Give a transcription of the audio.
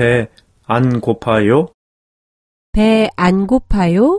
배 안 고파요? 배 안 고파요?